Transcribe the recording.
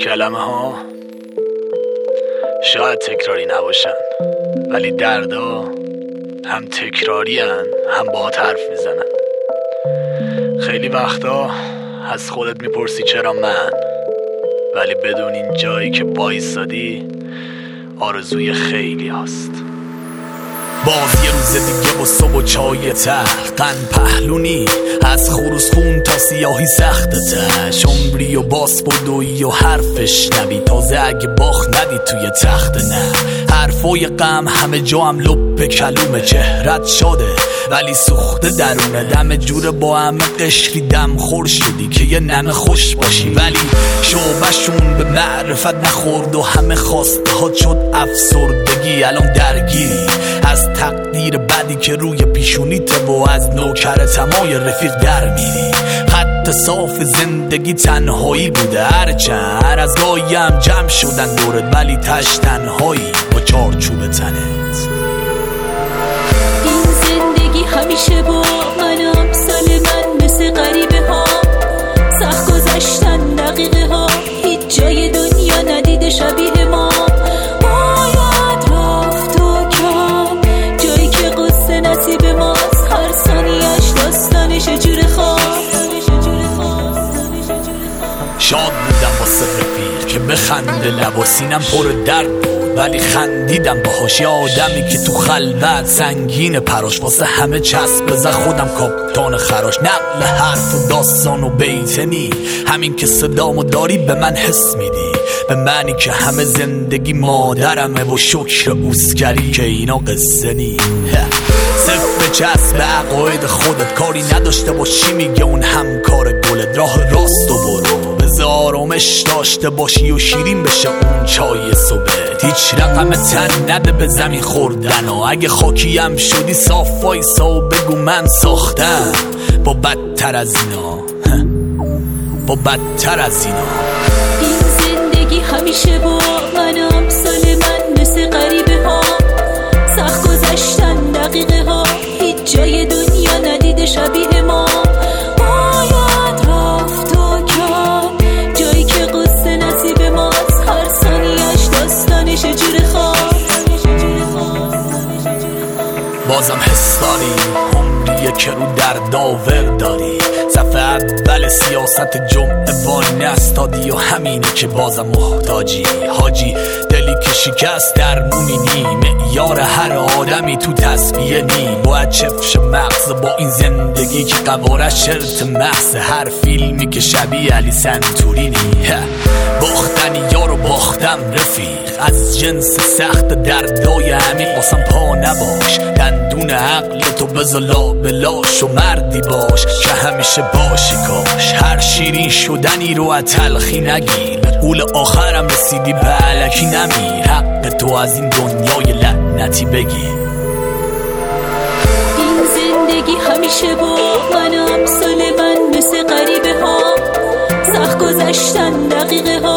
کلمه ها شاید تکراری نباشن ولی دردا هم تکراری هن هم با حرف می‌زنن. خیلی وقتا از خودت می‌پرسی چرا من ولی بدون این جایی که بایستادی آرزوی خیلی هست باز یه روز دیگه با صبح و چای تر قن پهلونی از خروس خون تا سیاهی سخته تش عمری و باس بدوی و حرفش نبی. تازه اگه باخ ندی توی تخت نه. حرفای غم همه جا هم لپ کلومه چهرت شده ولی سوخته درونه. دم جور با همه قشری دم خور شدی که یه نمه خوش باشی. ولی شعبشون به معرفت نخورد و همه خواسته ها شد افسردگی. الان درگیری. تقدیر بدی که روی پیشونیت و از نوکر تمای رفیق در میری. خط صاف زندگی تنهایی بوده هرچند هر از گاهی جمع شدن دورت ولی تش تنهایی با چارچوب تنت. این زندگی همیشه با منم بخنده لب و سینم پر درد بود ولی خندیدم باهاش. یه آدمی که تو خلوت سنگین پراش واسه همه چسب بزه خودم کاپتان خراش. نقل حرف و داستان و بیتنی همین که صدامو داری به من حس میدی. به منی که همه زندگی مادرمه و شکر اوسگری که اینا قصه نی. صفر چسب عقاید خودت کاری نداشته باشی میگه اون همکار گلت. راه راست و برو. آرامش داشته باشی و شیرین بشه اون چای صبح. هیچ رقم تن نده به زمین خوردن و اگه خاکیم شدی صاف وایسا و بگو من ساختم. با بدتر از اینا. با بدتر از اینا. این زندگی همیشه با منم. سال من مثل غریبه ها سخت گذشتن دقیقه ها هیچ جای دنیا ندیده شبیه بازم حس داری؟ عمریه که رو در داور داری. صفحه اول سیاست جمعه وای نستادی و همینه که بازم محتاجی. حاجی دلی که شکست در نی. معیار هر آدمی تو تصویه نی. باید چفش مغز با این زندگی که قوارش شرط محض. هر فیلمی که شبیه علی سنتورینی باختنی یارو باختم رفیق از جنس سخت دردای عمیق واسم پا نباش. دندون عقل تو بزلا بلاش و مردی باش که همیشه باشی کاش. هر شیرین شدنی رو تلخی نگیر. قول آخرم رسیدی به علکی نمیر. حق تو از این دنیای لعنتی بگیر. این زندگی همیشه با منم. سال من مثل غریبه ها سخت گذشتن دقیقه ها